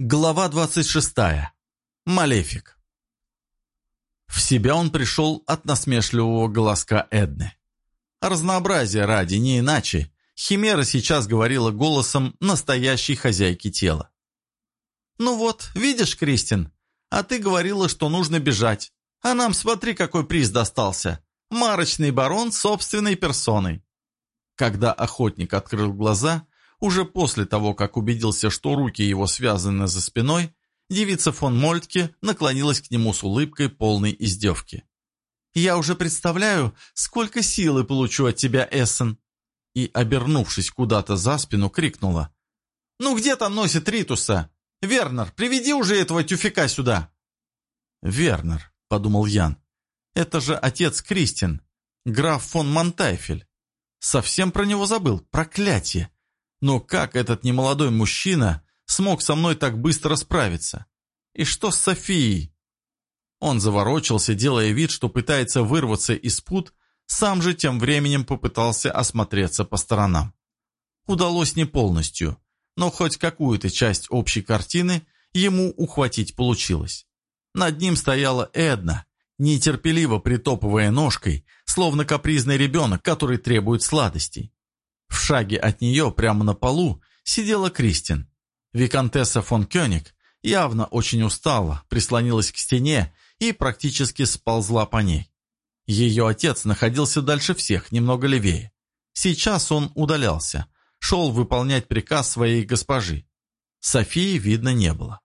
Глава 26. Малефик. В себя он пришел от насмешливого голоска Эдны. Разнообразие ради, не иначе, Химера сейчас говорила голосом настоящей хозяйки тела. «Ну вот, видишь, Кристин, а ты говорила, что нужно бежать. А нам смотри, какой приз достался. Марочный барон собственной персоной». Когда охотник открыл глаза, уже после того, как убедился, что руки его связаны за спиной, девица фон Мольтке наклонилась к нему с улыбкой полной издевки. «Я уже представляю, сколько силы получу от тебя, Эссен!» И, обернувшись куда-то за спину, крикнула. «Ну где там носит Ритуса? Вернер, приведи уже этого тюфика сюда!» «Вернер», — подумал Ян, — «это же отец Кристин, граф фон Монтайфель. Совсем про него забыл, проклятие! Но как этот немолодой мужчина смог со мной так быстро справиться? И что с Софией? Он заворочился, делая вид, что пытается вырваться из пут, сам же тем временем попытался осмотреться по сторонам. Удалось не полностью, но хоть какую-то часть общей картины ему ухватить получилось. Над ним стояла Эдна, нетерпеливо притопывая ножкой, словно капризный ребенок, который требует сладостей. В шаге от нее, прямо на полу, сидела Кристин. Викантесса фон Кёник явно очень устала, прислонилась к стене и практически сползла по ней. Ее отец находился дальше всех, немного левее. Сейчас он удалялся, шел выполнять приказ своей госпожи. Софии видно не было.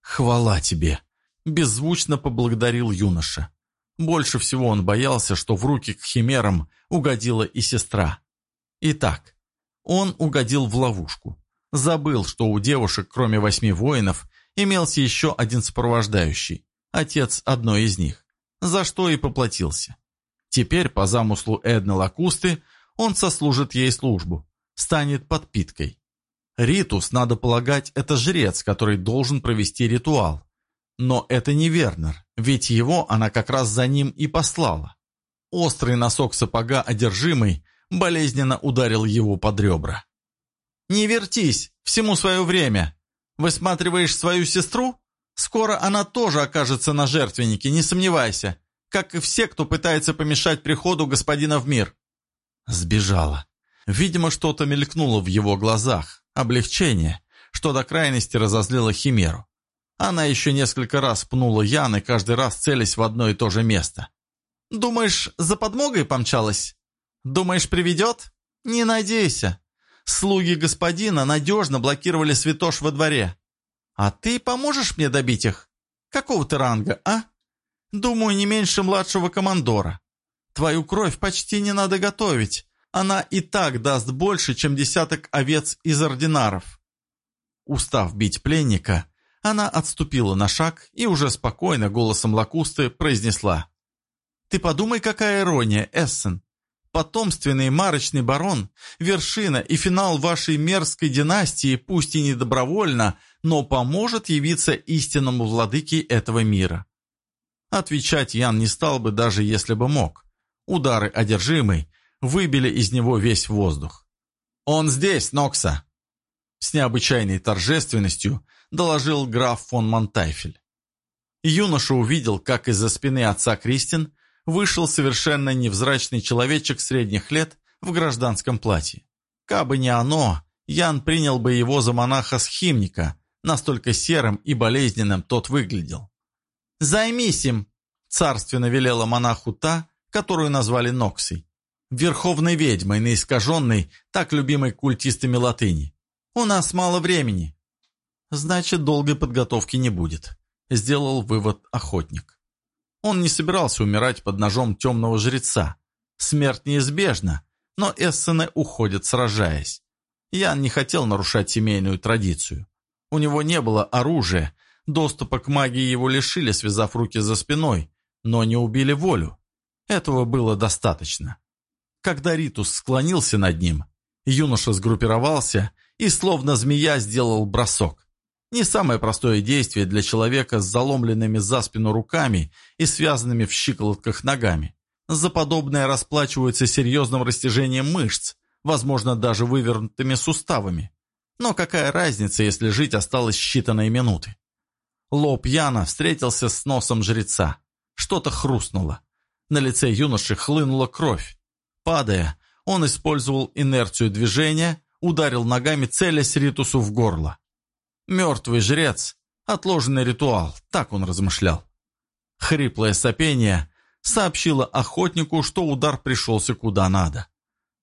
«Хвала тебе!» – беззвучно поблагодарил юноша. Больше всего он боялся, что в руки к химерам угодила и сестра. Итак, он угодил в ловушку. Забыл, что у девушек, кроме восьми воинов, имелся еще один сопровождающий, отец одной из них, за что и поплатился. Теперь, по замыслу Эдны Лакусты, он сослужит ей службу, станет подпиткой. Ритус, надо полагать, это жрец, который должен провести ритуал. Но это не Вернер, ведь его она как раз за ним и послала. Острый носок сапога одержимый болезненно ударил его под ребра. «Не вертись, всему свое время. Высматриваешь свою сестру? Скоро она тоже окажется на жертвеннике, не сомневайся, как и все, кто пытается помешать приходу господина в мир». Сбежала. Видимо, что-то мелькнуло в его глазах, облегчение, что до крайности разозлило Химеру. Она еще несколько раз пнула Ян каждый раз целясь в одно и то же место. «Думаешь, за подмогой помчалась?» Думаешь, приведет? Не надейся. Слуги господина надежно блокировали святош во дворе. А ты поможешь мне добить их? Какого ты ранга, а? Думаю, не меньше младшего командора. Твою кровь почти не надо готовить. Она и так даст больше, чем десяток овец из ординаров. Устав бить пленника, она отступила на шаг и уже спокойно голосом лакусты произнесла. «Ты подумай, какая ирония, Эссен потомственный марочный барон, вершина и финал вашей мерзкой династии, пусть и не добровольно, но поможет явиться истинному владыке этого мира. Отвечать Ян не стал бы, даже если бы мог. Удары одержимой выбили из него весь воздух. «Он здесь, Нокса!» С необычайной торжественностью доложил граф фон Монтайфель. Юноша увидел, как из-за спины отца Кристин вышел совершенно невзрачный человечек средних лет в гражданском платье. Кабы не оно, Ян принял бы его за монаха-схимника, настолько серым и болезненным тот выглядел. «Займись им!» – царственно велела монаху та, которую назвали Ноксой. Верховной ведьмой, наискаженной, так любимой культистами латыни. «У нас мало времени». «Значит, долгой подготовки не будет», – сделал вывод охотник. Он не собирался умирать под ножом темного жреца. Смерть неизбежна, но эссены уходят, сражаясь. Ян не хотел нарушать семейную традицию. У него не было оружия, доступа к магии его лишили, связав руки за спиной, но не убили волю. Этого было достаточно. Когда Ритус склонился над ним, юноша сгруппировался и, словно змея, сделал бросок. Не самое простое действие для человека с заломленными за спину руками и связанными в щиколотках ногами. За подобное расплачиваются серьезным растяжением мышц, возможно, даже вывернутыми суставами. Но какая разница, если жить осталось считанные минуты? Лоб Яна встретился с носом жреца. Что-то хрустнуло. На лице юноши хлынула кровь. Падая, он использовал инерцию движения, ударил ногами, целясь Ритусу в горло. Мертвый жрец, отложенный ритуал, так он размышлял. Хриплое сопение сообщило охотнику, что удар пришелся куда надо.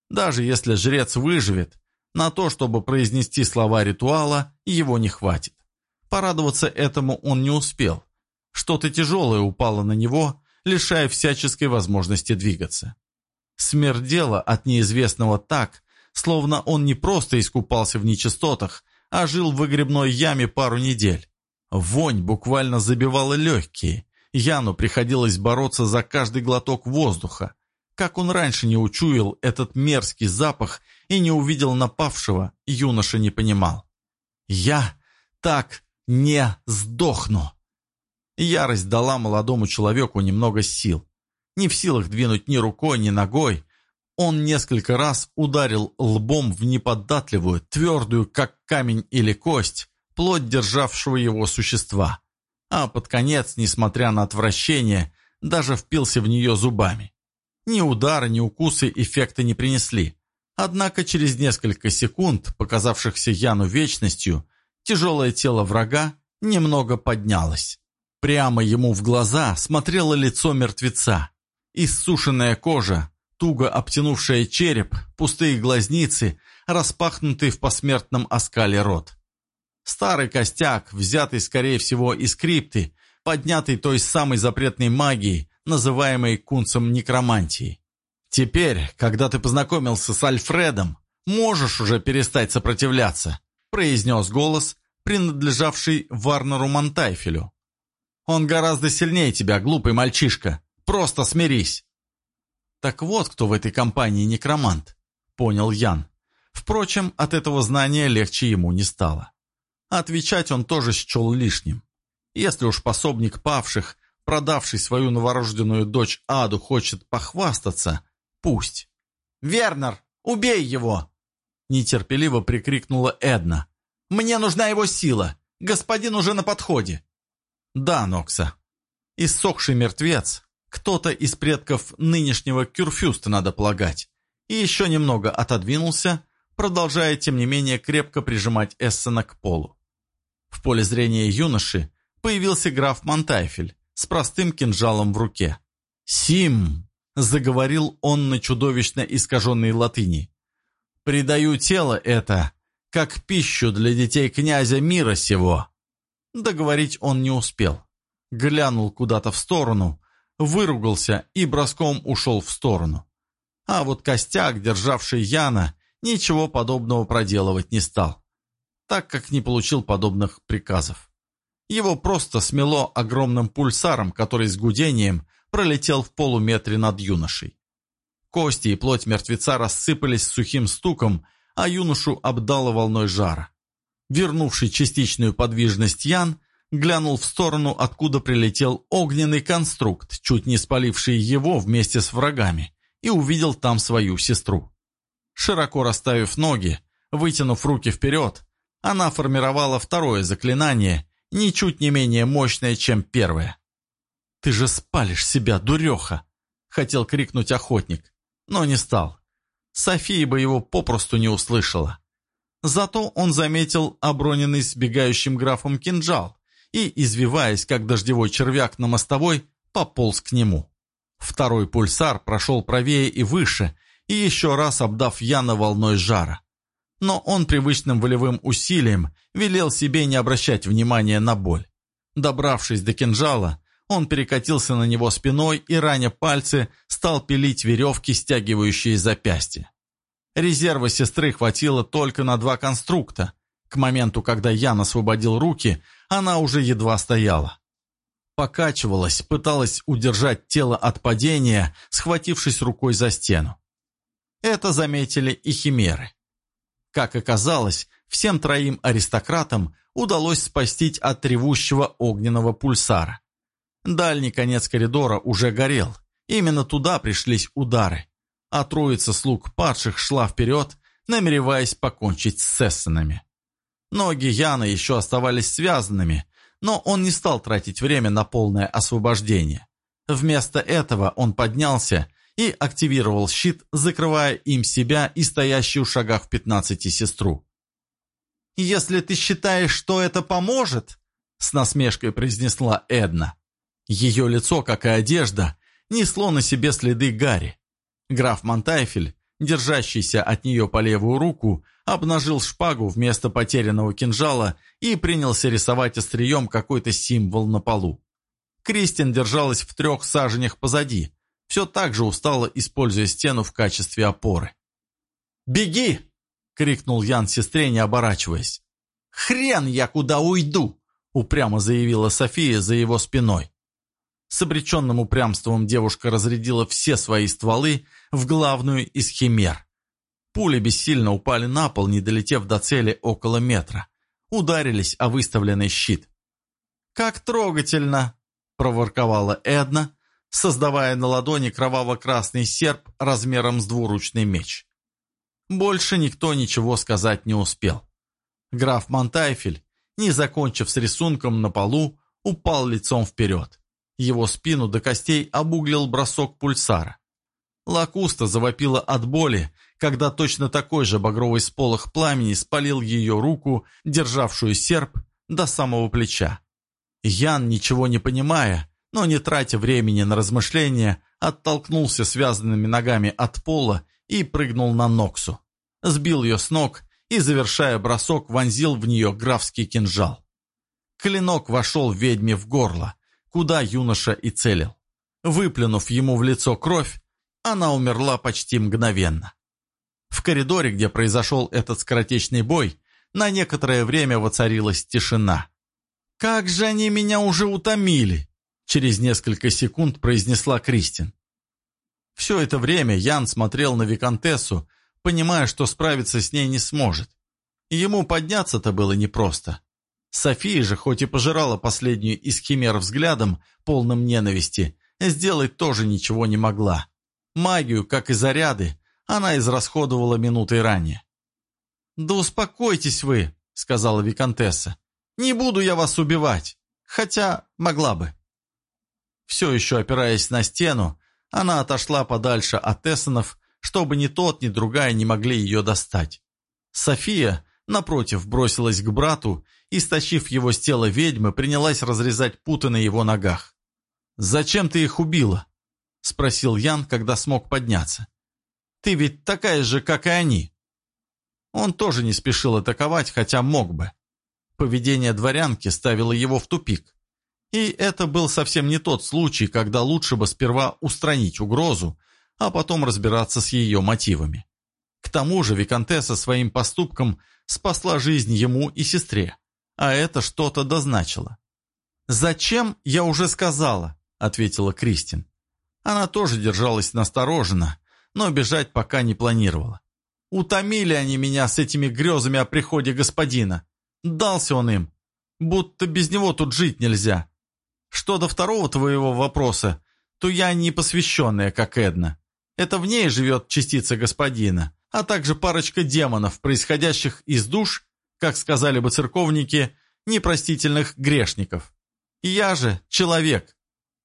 Даже если жрец выживет, на то, чтобы произнести слова ритуала, его не хватит. Порадоваться этому он не успел. Что-то тяжелое упало на него, лишая всяческой возможности двигаться. Смердело от неизвестного так, словно он не просто искупался в нечистотах, а жил в выгребной яме пару недель. Вонь буквально забивала легкие. Яну приходилось бороться за каждый глоток воздуха. Как он раньше не учуял этот мерзкий запах и не увидел напавшего, юноша не понимал. «Я так не сдохну!» Ярость дала молодому человеку немного сил. Не в силах двинуть ни рукой, ни ногой, он несколько раз ударил лбом в неподатливую, твердую, как камень или кость, плоть державшего его существа. А под конец, несмотря на отвращение, даже впился в нее зубами. Ни удары, ни укусы эффекта не принесли. Однако через несколько секунд, показавшихся Яну вечностью, тяжелое тело врага немного поднялось. Прямо ему в глаза смотрело лицо мертвеца. Иссушенная кожа, туго обтянувшая череп, пустые глазницы, распахнутый в посмертном оскале рот. Старый костяк, взятый, скорее всего, из крипты, поднятый той самой запретной магией, называемой кунцем некромантии. «Теперь, когда ты познакомился с Альфредом, можешь уже перестать сопротивляться», произнес голос, принадлежавший Варнеру Монтайфелю. «Он гораздо сильнее тебя, глупый мальчишка. Просто смирись». «Так вот, кто в этой компании некромант», — понял Ян. Впрочем, от этого знания легче ему не стало. Отвечать он тоже счел лишним. Если уж пособник павших, продавший свою новорожденную дочь Аду, хочет похвастаться, пусть. «Вернер, убей его!» Нетерпеливо прикрикнула Эдна. «Мне нужна его сила! Господин уже на подходе!» «Да, Нокса. Иссохший мертвец. Кто-то из предков нынешнего Кюрфюста, надо полагать. И еще немного отодвинулся, продолжая, тем не менее, крепко прижимать Эссена к полу. В поле зрения юноши появился граф Монтайфель с простым кинжалом в руке. «Сим!» — заговорил он на чудовищно искаженной латыни. «Предаю тело это, как пищу для детей князя мира сего!» Договорить он не успел. Глянул куда-то в сторону, выругался и броском ушел в сторону. А вот костяк, державший Яна, ничего подобного проделывать не стал, так как не получил подобных приказов. Его просто смело огромным пульсаром, который с гудением пролетел в полуметре над юношей. Кости и плоть мертвеца рассыпались сухим стуком, а юношу обдало волной жара. Вернувший частичную подвижность Ян глянул в сторону, откуда прилетел огненный конструкт, чуть не спаливший его вместе с врагами, и увидел там свою сестру. Широко расставив ноги, вытянув руки вперед, она формировала второе заклинание, ничуть не менее мощное, чем первое. «Ты же спалишь себя, дуреха!» — хотел крикнуть охотник, но не стал. София бы его попросту не услышала. Зато он заметил оброненный сбегающим графом кинжал и, извиваясь, как дождевой червяк на мостовой, пополз к нему. Второй пульсар прошел правее и выше, и еще раз обдав Яна волной жара. Но он привычным волевым усилием велел себе не обращать внимания на боль. Добравшись до кинжала, он перекатился на него спиной и, раня пальцы, стал пилить веревки, стягивающие запястья. Резерва сестры хватило только на два конструкта. К моменту, когда Ян освободил руки, она уже едва стояла. Покачивалась, пыталась удержать тело от падения, схватившись рукой за стену. Это заметили и химеры. Как оказалось, всем троим аристократам удалось спастись от ревущего огненного пульсара. Дальний конец коридора уже горел. Именно туда пришлись удары. А троица слуг падших шла вперед, намереваясь покончить с сессонами. Ноги Яна еще оставались связанными, но он не стал тратить время на полное освобождение. Вместо этого он поднялся и активировал щит, закрывая им себя и стоящую в шагах в пятнадцати сестру. «Если ты считаешь, что это поможет», — с насмешкой произнесла Эдна. Ее лицо, как и одежда, несло на себе следы Гарри. Граф Монтайфель, держащийся от нее по левую руку, обнажил шпагу вместо потерянного кинжала и принялся рисовать острием какой-то символ на полу. Кристин держалась в трех саженях позади, все так же устало, используя стену в качестве опоры. «Беги!» — крикнул Ян сестре, не оборачиваясь. «Хрен я куда уйду!» — упрямо заявила София за его спиной. С обреченным упрямством девушка разрядила все свои стволы в главную из химер. Пули бессильно упали на пол, не долетев до цели около метра. Ударились о выставленный щит. «Как трогательно!» – проворковала Эдна, создавая на ладони кроваво-красный серп размером с двуручный меч. Больше никто ничего сказать не успел. Граф Монтайфель, не закончив с рисунком на полу, упал лицом вперед. Его спину до костей обуглил бросок пульсара. Лакуста завопила от боли, когда точно такой же багровый сполох пламени спалил ее руку, державшую серп, до самого плеча. Ян, ничего не понимая, но не тратя времени на размышления, оттолкнулся связанными ногами от пола и прыгнул на Ноксу. Сбил ее с ног и, завершая бросок, вонзил в нее графский кинжал. Клинок вошел ведьме в горло, куда юноша и целил. Выплюнув ему в лицо кровь, она умерла почти мгновенно. В коридоре, где произошел этот скоротечный бой, на некоторое время воцарилась тишина. «Как же они меня уже утомили!» Через несколько секунд произнесла Кристин. Все это время Ян смотрел на Викантессу, понимая, что справиться с ней не сможет. Ему подняться-то было непросто. София же, хоть и пожирала последнюю из химер взглядом, полным ненависти, сделать тоже ничего не могла. Магию, как и заряды, она израсходовала минутой ранее. «Да успокойтесь вы», — сказала Викантесса. Не буду я вас убивать, хотя могла бы». Все еще опираясь на стену, она отошла подальше от Эссенов, чтобы ни тот, ни другая не могли ее достать. София, напротив, бросилась к брату и, стащив его с тела ведьмы, принялась разрезать путы на его ногах. «Зачем ты их убила?» — спросил Ян, когда смог подняться. «Ты ведь такая же, как и они». Он тоже не спешил атаковать, хотя мог бы. Поведение дворянки ставило его в тупик. И это был совсем не тот случай, когда лучше бы сперва устранить угрозу, а потом разбираться с ее мотивами. К тому же Викантесса своим поступком спасла жизнь ему и сестре, а это что-то дозначило. «Зачем, я уже сказала», — ответила Кристин. Она тоже держалась настороженно, но бежать пока не планировала. «Утомили они меня с этими грезами о приходе господина. Дался он им. Будто без него тут жить нельзя. Что до второго твоего вопроса, то я не посвященная, как Эдна. Это в ней живет частица господина, а также парочка демонов, происходящих из душ, как сказали бы церковники, непростительных грешников. Я же человек.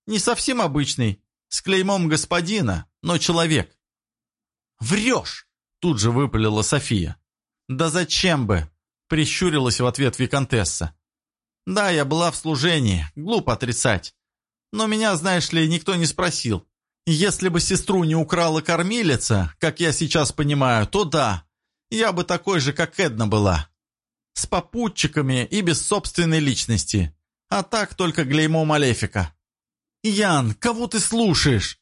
Не совсем обычный, с клеймом господина, но человек. «Врешь!» – тут же выпалила София. «Да зачем бы?» Прищурилась в ответ Викантесса. «Да, я была в служении, глупо отрицать. Но меня, знаешь ли, никто не спросил. Если бы сестру не украла кормилица, как я сейчас понимаю, то да, я бы такой же, как Эдна была. С попутчиками и без собственной личности. А так только глеймо Малефика. Ян, кого ты слушаешь?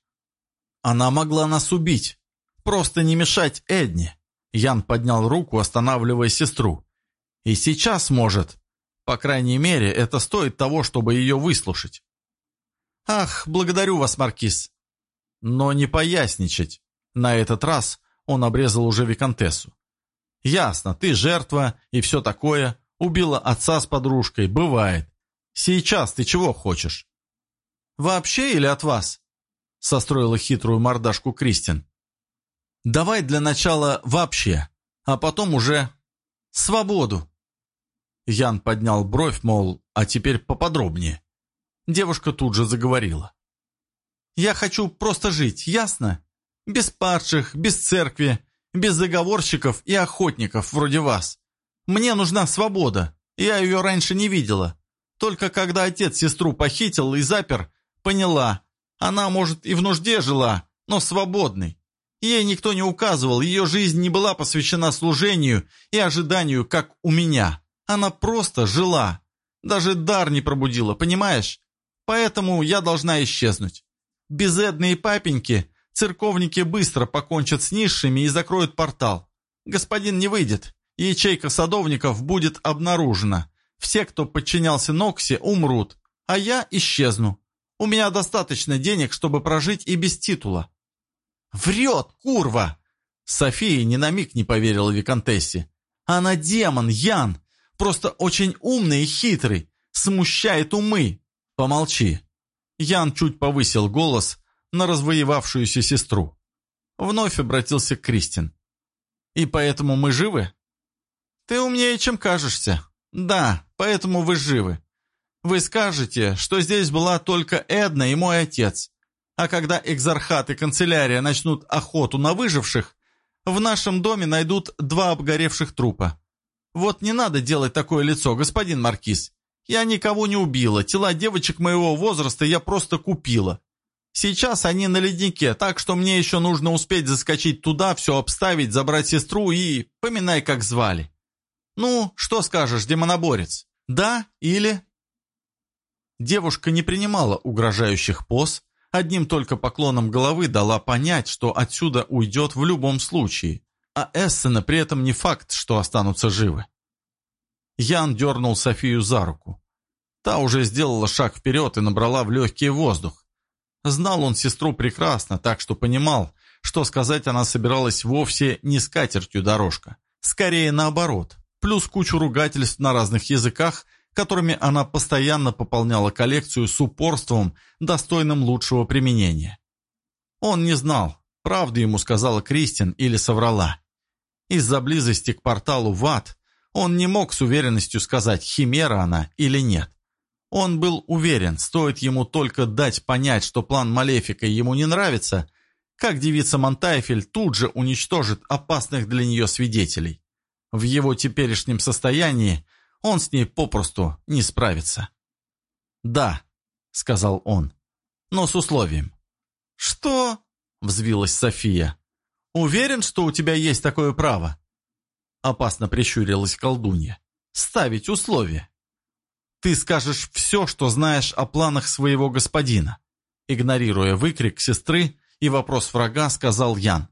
Она могла нас убить. Просто не мешать Эдне. Ян поднял руку, останавливая сестру. И сейчас может. По крайней мере, это стоит того, чтобы ее выслушать. Ах, благодарю вас, Маркиз. Но не поясничать. На этот раз он обрезал уже Викантессу. Ясно, ты жертва и все такое. Убила отца с подружкой, бывает. Сейчас ты чего хочешь? Вообще или от вас? Состроила хитрую мордашку Кристин. Давай для начала вообще, а потом уже свободу. Ян поднял бровь, мол, а теперь поподробнее. Девушка тут же заговорила. «Я хочу просто жить, ясно? Без падших, без церкви, без заговорщиков и охотников вроде вас. Мне нужна свобода, я ее раньше не видела. Только когда отец сестру похитил и запер, поняла, она, может, и в нужде жила, но свободной. Ей никто не указывал, ее жизнь не была посвящена служению и ожиданию, как у меня. Она просто жила. Даже дар не пробудила, понимаешь? Поэтому я должна исчезнуть. Без Эдны и папеньки церковники быстро покончат с низшими и закроют портал. Господин не выйдет. Ячейка садовников будет обнаружена. Все, кто подчинялся Ноксе, умрут, а я исчезну. У меня достаточно денег, чтобы прожить и без титула». «Врет, курва!» София ни на миг не поверила Викантессе. «Она демон, Ян! Просто очень умный и хитрый, смущает умы!» «Помолчи!» Ян чуть повысил голос на развоевавшуюся сестру. Вновь обратился к Кристин. «И поэтому мы живы?» «Ты умнее, чем кажешься. Да, поэтому вы живы. Вы скажете, что здесь была только Эдна и мой отец. А когда экзархат и канцелярия начнут охоту на выживших, в нашем доме найдут два обгоревших трупа. Вот не надо делать такое лицо, господин Маркиз. Я никого не убила, тела девочек моего возраста я просто купила. Сейчас они на леднике, так что мне еще нужно успеть заскочить туда, все обставить, забрать сестру и... поминай, как звали. Ну, что скажешь, демоноборец? Да или Девушка не принимала угрожающих поз, одним только поклоном головы дала понять, что отсюда уйдет в любом случае, а Эссена при этом не факт, что останутся живы. Ян дернул Софию за руку. Та уже сделала шаг вперед и набрала в легкий воздух. Знал он сестру прекрасно, так что понимал, что сказать она собиралась вовсе не с катертью дорожка. Скорее наоборот, плюс кучу ругательств на разных языках – которыми она постоянно пополняла коллекцию с упорством, достойным лучшего применения. Он не знал, правду ему сказала Кристин или соврала. Из-за близости к порталу в ад он не мог с уверенностью сказать, химера она или нет. Он был уверен, стоит ему только дать понять, что план Малефика ему не нравится, как девица Монтайфель тут же уничтожит опасных для нее свидетелей. В его теперешнем состоянии он с ней попросту не справится. «Да», — сказал он, — «но с условием». «Что?» — взвилась София. «Уверен, что у тебя есть такое право?» Опасно прищурилась колдунья. «Ставить условия». «Ты скажешь все, что знаешь о планах своего господина», игнорируя выкрик сестры и вопрос врага, сказал Ян.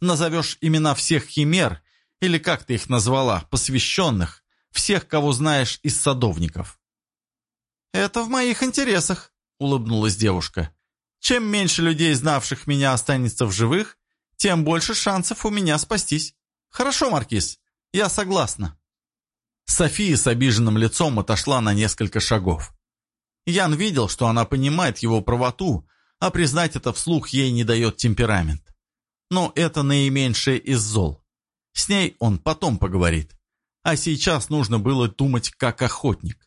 «Назовешь имена всех химер, или как ты их назвала, посвященных, всех, кого знаешь из садовников». «Это в моих интересах», — улыбнулась девушка. «Чем меньше людей, знавших меня, останется в живых, тем больше шансов у меня спастись. Хорошо, Маркиз, я согласна». София с обиженным лицом отошла на несколько шагов. Ян видел, что она понимает его правоту, а признать это вслух ей не дает темперамент. Но это наименьшее из зол. С ней он потом поговорит. А сейчас нужно было думать как охотник.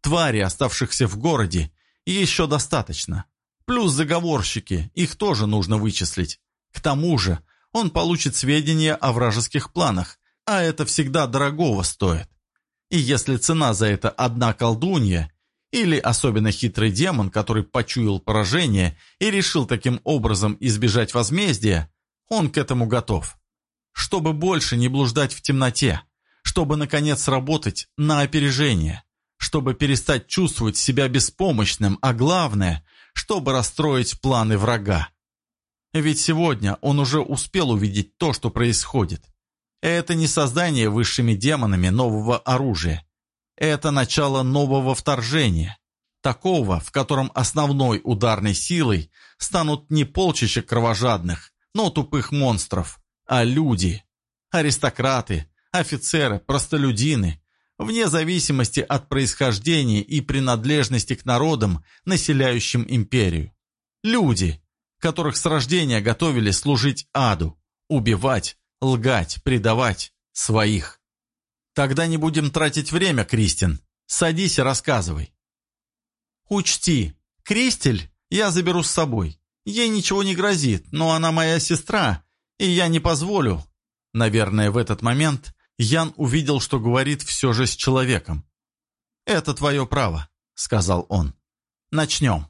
Твари, оставшихся в городе, еще достаточно. Плюс заговорщики, их тоже нужно вычислить. К тому же он получит сведения о вражеских планах, а это всегда дорогого стоит. И если цена за это одна колдунья, или особенно хитрый демон, который почуял поражение и решил таким образом избежать возмездия, он к этому готов. Чтобы больше не блуждать в темноте, чтобы, наконец, работать на опережение, чтобы перестать чувствовать себя беспомощным, а главное, чтобы расстроить планы врага. Ведь сегодня он уже успел увидеть то, что происходит. Это не создание высшими демонами нового оружия. Это начало нового вторжения. Такого, в котором основной ударной силой станут не полчища кровожадных, но тупых монстров, а люди, аристократы, офицеры, простолюдины, вне зависимости от происхождения и принадлежности к народам, населяющим империю. Люди, которых с рождения готовили служить аду, убивать, лгать, предавать своих. Тогда не будем тратить время, Кристин. Садись и рассказывай. Учти, Кристель я заберу с собой. Ей ничего не грозит, но она моя сестра, и я не позволю. Наверное, в этот момент Ян увидел, что говорит все же с человеком. «Это твое право», — сказал он. «Начнем».